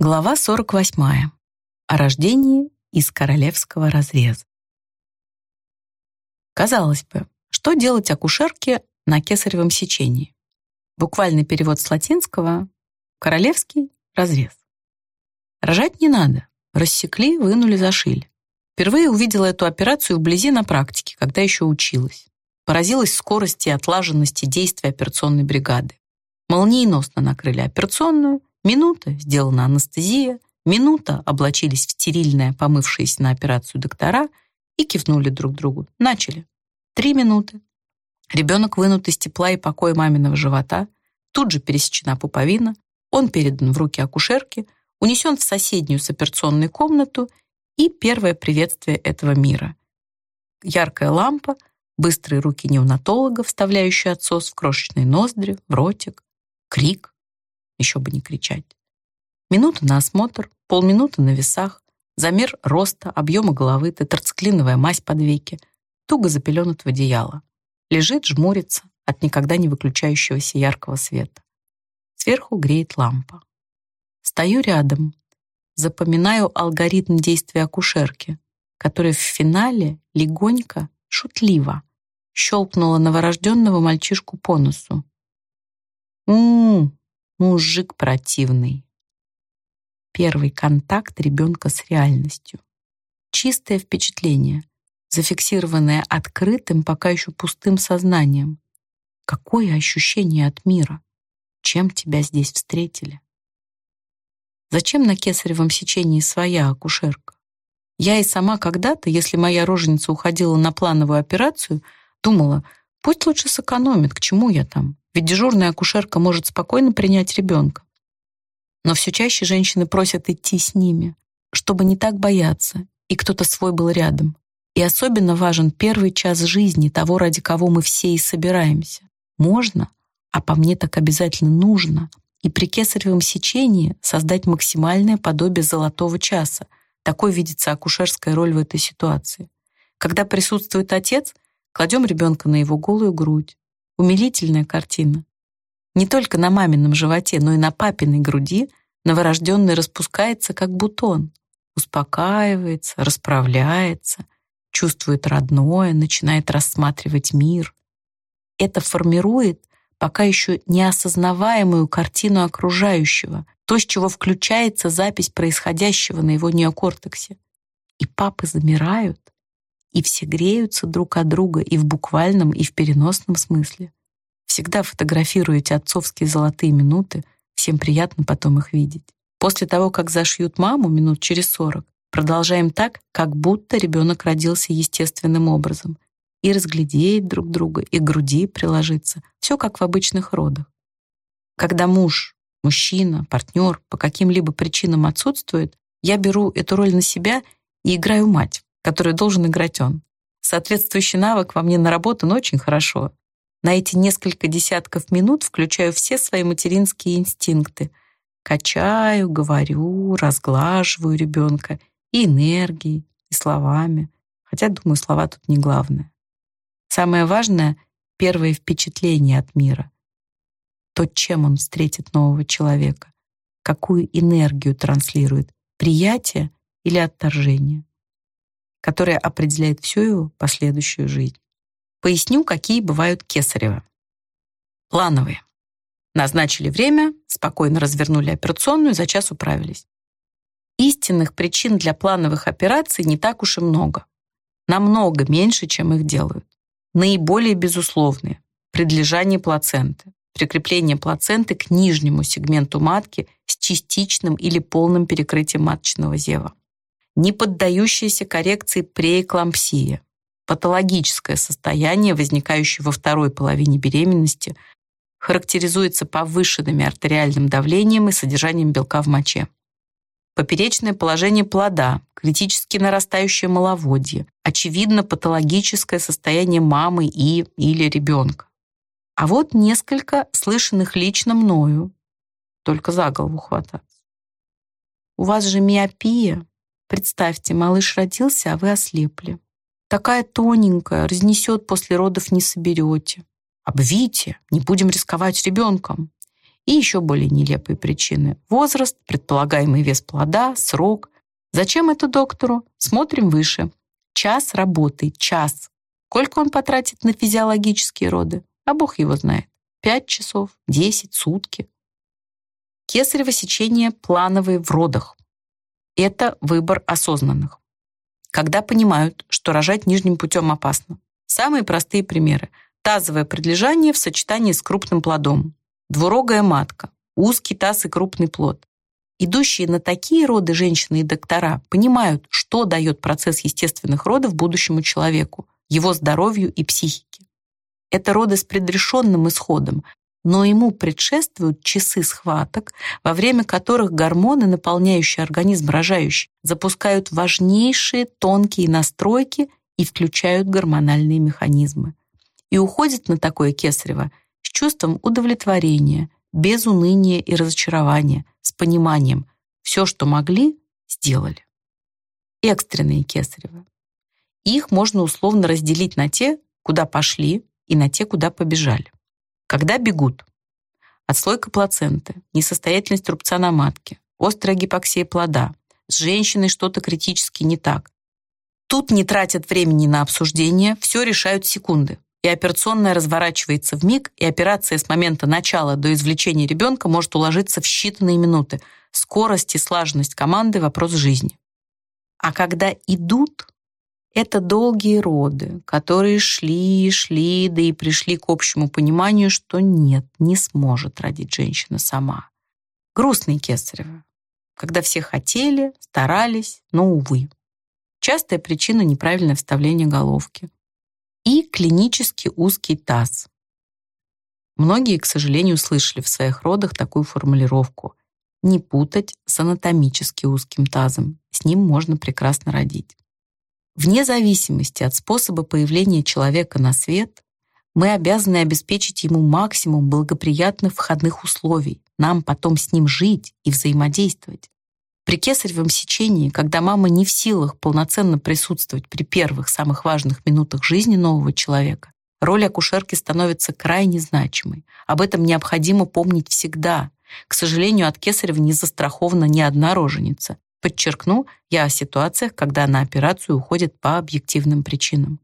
Глава 48. О рождении из королевского разреза. Казалось бы, что делать акушерке на кесаревом сечении? Буквальный перевод с латинского «королевский разрез». Рожать не надо. Рассекли, вынули, зашили. Впервые увидела эту операцию вблизи на практике, когда еще училась. Поразилась скорости и отлаженности действия операционной бригады. Молниеносно накрыли операционную, Минута — сделана анестезия, минута — облачились в стерильное, помывшиеся на операцию доктора и кивнули друг другу. Начали. Три минуты. Ребенок вынут из тепла и покоя маминого живота, тут же пересечена пуповина, он передан в руки акушерки, унесен в соседнюю с операционной комнату и первое приветствие этого мира. Яркая лампа, быстрые руки неонатолога, вставляющие отсос в крошечные ноздри, в ротик, крик, еще бы не кричать. Минута на осмотр, полминуты на весах, замер роста, объема головы, тетрациклиновая мазь под веки, туго запеленут в одеяло. Лежит, жмурится от никогда не выключающегося яркого света. Сверху греет лампа. Стою рядом, запоминаю алгоритм действия акушерки, которая в финале легонько, шутливо щелкнула новорожденного мальчишку по носу. «У-у-у!» Мужик противный. Первый контакт ребенка с реальностью. Чистое впечатление, зафиксированное открытым, пока еще пустым сознанием. Какое ощущение от мира? Чем тебя здесь встретили? Зачем на кесаревом сечении своя акушерка? Я и сама когда-то, если моя роженица уходила на плановую операцию, думала, пусть лучше сэкономит, к чему я там? Ведь дежурная акушерка может спокойно принять ребенка. Но все чаще женщины просят идти с ними, чтобы не так бояться, и кто-то свой был рядом. И особенно важен первый час жизни того, ради кого мы все и собираемся. Можно, а по мне так обязательно нужно, и при кесаревом сечении создать максимальное подобие золотого часа. Такой видится акушерская роль в этой ситуации. Когда присутствует отец, кладем ребенка на его голую грудь, Умилительная картина. Не только на мамином животе, но и на папиной груди новорожденный распускается, как бутон, успокаивается, расправляется, чувствует родное, начинает рассматривать мир. Это формирует пока еще неосознаваемую картину окружающего, то, с чего включается запись происходящего на его неокортексе. И папы замирают, и все греются друг от друга и в буквальном, и в переносном смысле. Всегда фотографируете отцовские золотые минуты, всем приятно потом их видеть. После того, как зашьют маму минут через сорок, продолжаем так, как будто ребенок родился естественным образом. И разглядеть друг друга, и к груди приложиться. Все как в обычных родах. Когда муж, мужчина, партнер по каким-либо причинам отсутствует, я беру эту роль на себя и играю мать которую должен играть он. Соответствующий навык во мне наработан очень хорошо. На эти несколько десятков минут включаю все свои материнские инстинкты. Качаю, говорю, разглаживаю ребенка и энергией, и словами. Хотя, думаю, слова тут не главное. Самое важное — первое впечатление от мира. То, чем он встретит нового человека, какую энергию транслирует, приятие или отторжение которая определяет всю его последующую жизнь. Поясню, какие бывают кесарево. Плановые. Назначили время, спокойно развернули операционную, за час управились. Истинных причин для плановых операций не так уж и много. Намного меньше, чем их делают. Наиболее безусловные – предлежание плаценты, прикрепление плаценты к нижнему сегменту матки с частичным или полным перекрытием маточного зева не поддающаяся коррекции преэклампсия, патологическое состояние, возникающее во второй половине беременности, характеризуется повышенным артериальным давлением и содержанием белка в моче. Поперечное положение плода, критически нарастающее маловодье, очевидно патологическое состояние мамы и или ребенка. А вот несколько слышанных лично мною, только за голову хвататься. У вас же миопия, Представьте, малыш родился, а вы ослепли. Такая тоненькая, разнесет после родов не соберете. Обвите, не будем рисковать ребенком. И еще более нелепые причины. Возраст, предполагаемый вес плода, срок. Зачем это доктору? Смотрим выше. Час работы, час. Сколько он потратит на физиологические роды? А Бог его знает. Пять часов, десять, сутки. Кесарево сечение плановые в родах. Это выбор осознанных. Когда понимают, что рожать нижним путем опасно. Самые простые примеры. Тазовое предлежание в сочетании с крупным плодом. Двурогая матка, узкий таз и крупный плод. Идущие на такие роды женщины и доктора понимают, что дает процесс естественных родов будущему человеку, его здоровью и психике. Это роды с предрешенным исходом, но ему предшествуют часы схваток, во время которых гормоны, наполняющие организм рожающей, запускают важнейшие тонкие настройки и включают гормональные механизмы. И уходит на такое кесарево с чувством удовлетворения, без уныния и разочарования, с пониманием. Все, что могли, сделали. Экстренные кесарево. Их можно условно разделить на те, куда пошли, и на те, куда побежали. Когда бегут? Отслойка плаценты, несостоятельность рубца на матке, острая гипоксия плода, с женщиной что-то критически не так. Тут не тратят времени на обсуждение, все решают секунды. И операционная разворачивается в миг, и операция с момента начала до извлечения ребенка может уложиться в считанные минуты. Скорость и слаженность команды – вопрос жизни. А когда идут, это долгие роды, которые шли и шли, да и пришли к общему пониманию, что нет, не сможет родить женщина сама. Грустные кесаревы, когда все хотели, старались, но, увы. Частая причина неправильное вставление головки. И клинически узкий таз. Многие, к сожалению, слышали в своих родах такую формулировку «не путать с анатомически узким тазом, с ним можно прекрасно родить». Вне зависимости от способа появления человека на свет, мы обязаны обеспечить ему максимум благоприятных входных условий, нам потом с ним жить и взаимодействовать. При кесаревом сечении, когда мама не в силах полноценно присутствовать при первых, самых важных минутах жизни нового человека, роль акушерки становится крайне значимой. Об этом необходимо помнить всегда. К сожалению, от кесарева не застрахована ни одна роженица. Подчеркну, я о ситуациях, когда на операцию уходят по объективным причинам.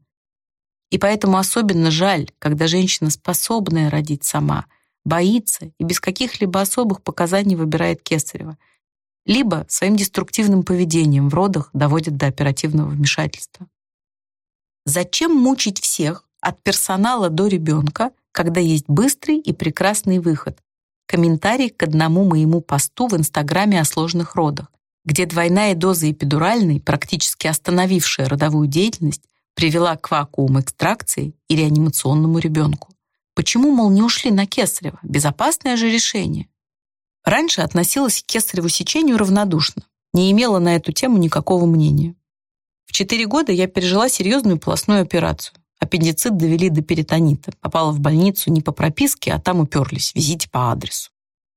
И поэтому особенно жаль, когда женщина, способная родить сама, боится и без каких-либо особых показаний выбирает кесарево, либо своим деструктивным поведением в родах доводит до оперативного вмешательства. Зачем мучить всех, от персонала до ребенка, когда есть быстрый и прекрасный выход? Комментарий к одному моему посту в Инстаграме о сложных родах где двойная доза эпидуральной, практически остановившая родовую деятельность, привела к вакуум-экстракции и реанимационному ребенку. Почему, мол, не ушли на кесарево? Безопасное же решение. Раньше относилась к кесареву сечению равнодушно, не имела на эту тему никакого мнения. В 4 года я пережила серьезную полостную операцию. Аппендицит довели до перитонита. Попала в больницу не по прописке, а там уперлись. Везите по адресу.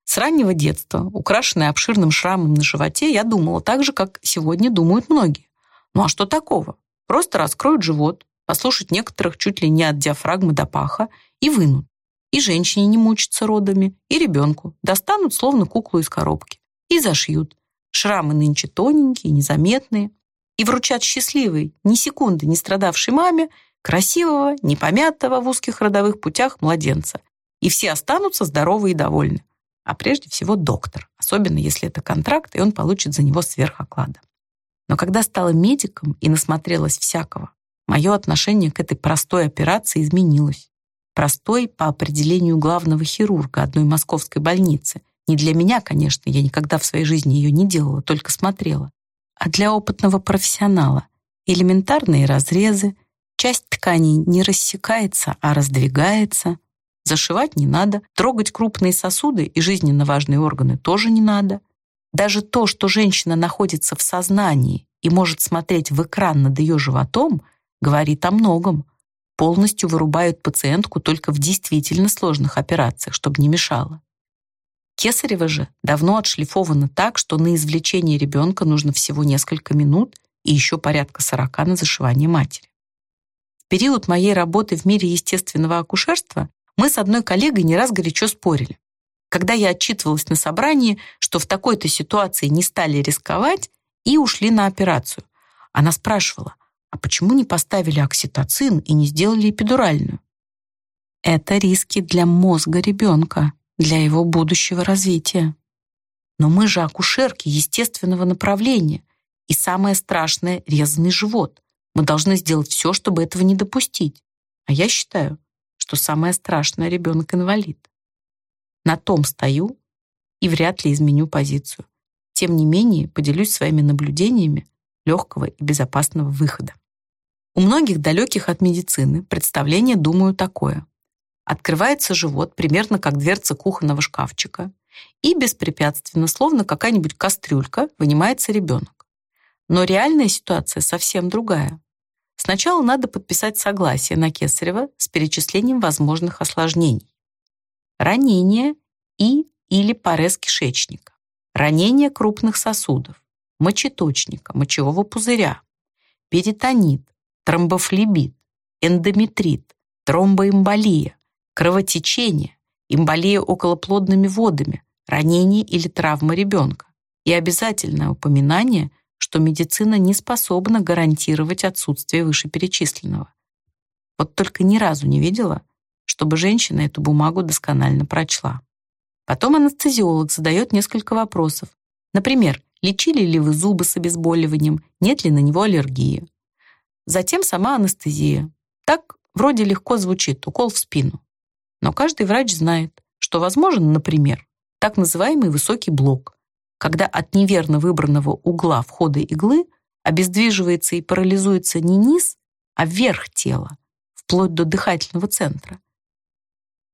С раннего детства, украшенная обширным шрамом на животе, я думала так же, как сегодня думают многие. Ну а что такого? Просто раскроют живот, послушать некоторых чуть ли не от диафрагмы до паха и вынут. И женщине не мучиться родами, и ребенку. Достанут словно куклу из коробки. И зашьют. Шрамы нынче тоненькие, незаметные. И вручат счастливой, ни секунды не страдавшей маме, красивого, непомятого в узких родовых путях младенца. И все останутся здоровы и довольны а прежде всего доктор, особенно если это контракт, и он получит за него сверхоклада. Но когда стала медиком и насмотрелась всякого, мое отношение к этой простой операции изменилось. Простой по определению главного хирурга одной московской больницы. Не для меня, конечно, я никогда в своей жизни ее не делала, только смотрела. А для опытного профессионала. Элементарные разрезы, часть тканей не рассекается, а раздвигается, Зашивать не надо, трогать крупные сосуды и жизненно важные органы тоже не надо. Даже то, что женщина находится в сознании и может смотреть в экран над ее животом, говорит о многом. Полностью вырубают пациентку только в действительно сложных операциях, чтобы не мешало. Кесарево же давно отшлифовано так, что на извлечение ребенка нужно всего несколько минут и еще порядка 40 на зашивание матери. В период моей работы в мире естественного акушерства мы с одной коллегой не раз горячо спорили. Когда я отчитывалась на собрании, что в такой-то ситуации не стали рисковать и ушли на операцию. Она спрашивала, а почему не поставили окситоцин и не сделали эпидуральную? Это риски для мозга ребенка, для его будущего развития. Но мы же акушерки естественного направления. И самое страшное — резанный живот. Мы должны сделать все, чтобы этого не допустить. А я считаю, что самое страшное — ребенок-инвалид. На том стою и вряд ли изменю позицию. Тем не менее, поделюсь своими наблюдениями легкого и безопасного выхода. У многих далеких от медицины представление, думаю, такое. Открывается живот примерно как дверца кухонного шкафчика, и беспрепятственно, словно какая-нибудь кастрюлька, вынимается ребенок. Но реальная ситуация совсем другая. Сначала надо подписать согласие на Кесарева с перечислением возможных осложнений. Ранение и или порез кишечника, ранение крупных сосудов, мочеточника, мочевого пузыря, перитонит, тромбофлебит, эндометрит, тромбоэмболия, кровотечение, эмболия околоплодными водами, ранение или травма ребенка и обязательное упоминание, что медицина не способна гарантировать отсутствие вышеперечисленного. Вот только ни разу не видела, чтобы женщина эту бумагу досконально прочла. Потом анестезиолог задает несколько вопросов. Например, лечили ли вы зубы с обезболиванием, нет ли на него аллергии. Затем сама анестезия. Так вроде легко звучит, укол в спину. Но каждый врач знает, что возможен, например, так называемый высокий блок, когда от неверно выбранного угла входа иглы обездвиживается и парализуется не низ, а верх тела, вплоть до дыхательного центра.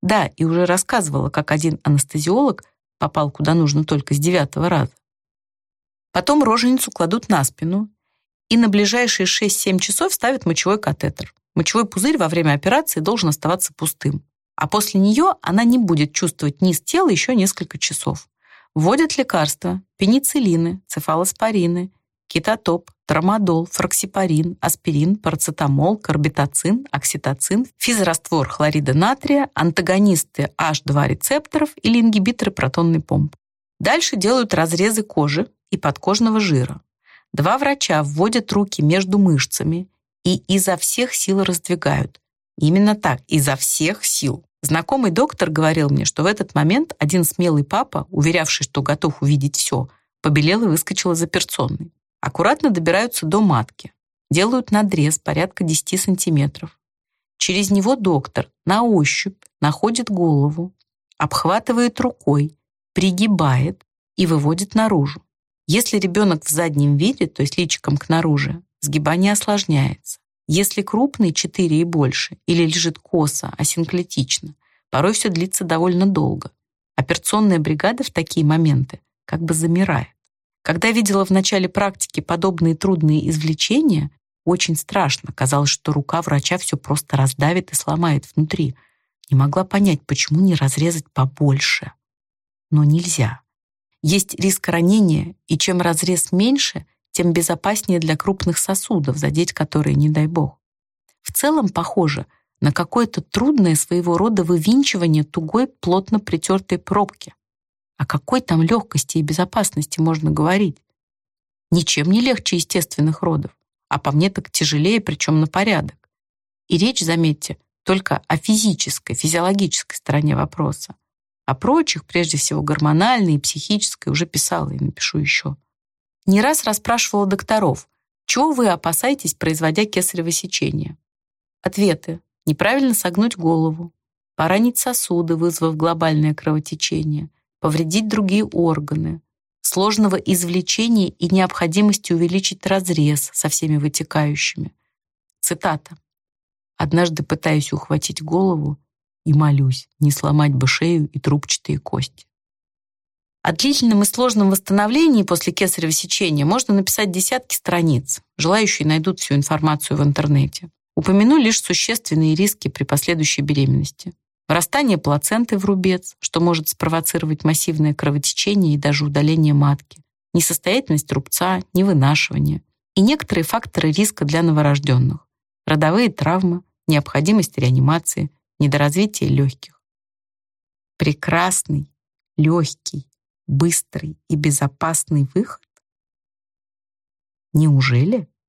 Да, и уже рассказывала, как один анестезиолог попал куда нужно только с девятого раза. Потом роженицу кладут на спину и на ближайшие 6-7 часов ставят мочевой катетер. Мочевой пузырь во время операции должен оставаться пустым а после нее она не будет чувствовать низ тела еще несколько часов. Вводят лекарства, пенициллины, цефалоспорины, кетотоп, трамадол, фроксипарин, аспирин, парацетамол, карбитоцин, окситоцин, физраствор хлорида натрия, антагонисты H2 рецепторов или ингибиторы протонной помпы. Дальше делают разрезы кожи и подкожного жира. Два врача вводят руки между мышцами и изо всех сил раздвигают. Именно так, изо всех сил. Знакомый доктор говорил мне, что в этот момент один смелый папа, уверявший, что готов увидеть все, побелел и выскочил из операционной. Аккуратно добираются до матки. Делают надрез порядка 10 сантиметров. Через него доктор на ощупь находит голову, обхватывает рукой, пригибает и выводит наружу. Если ребенок в заднем виде, то есть личиком к наружу, сгибание осложняется. Если крупный 4 и больше, или лежит косо, асинклетично, порой все длится довольно долго. Операционная бригада в такие моменты как бы замирает. Когда видела в начале практики подобные трудные извлечения, очень страшно. Казалось, что рука врача все просто раздавит и сломает внутри. Не могла понять, почему не разрезать побольше. Но нельзя. Есть риск ранения, и чем разрез меньше, тем безопаснее для крупных сосудов, задеть которые не дай бог. В целом похоже на какое-то трудное своего рода вывинчивание тугой, плотно притертой пробки. О какой там легкости и безопасности можно говорить? Ничем не легче естественных родов, а по мне так тяжелее, причем на порядок. И речь, заметьте, только о физической, физиологической стороне вопроса. О прочих, прежде всего гормональной и психической, уже писала и напишу еще. Не раз расспрашивала докторов, чего вы опасаетесь, производя кесарево сечение? Ответы. Неправильно согнуть голову, поранить сосуды, вызвав глобальное кровотечение, повредить другие органы, сложного извлечения и необходимости увеличить разрез со всеми вытекающими. Цитата. «Однажды пытаюсь ухватить голову и молюсь, не сломать бы шею и трубчатые кости». О длительном и сложном восстановлении после кесарево сечения можно написать десятки страниц. Желающие найдут всю информацию в интернете. Упомяну лишь существенные риски при последующей беременности. Вырастание плаценты в рубец, что может спровоцировать массивное кровотечение и даже удаление матки, несостоятельность рубца, невынашивание и некоторые факторы риска для новорожденных, родовые травмы, необходимость реанимации, недоразвитие легких. Прекрасный, легкий, быстрый и безопасный выход? Неужели?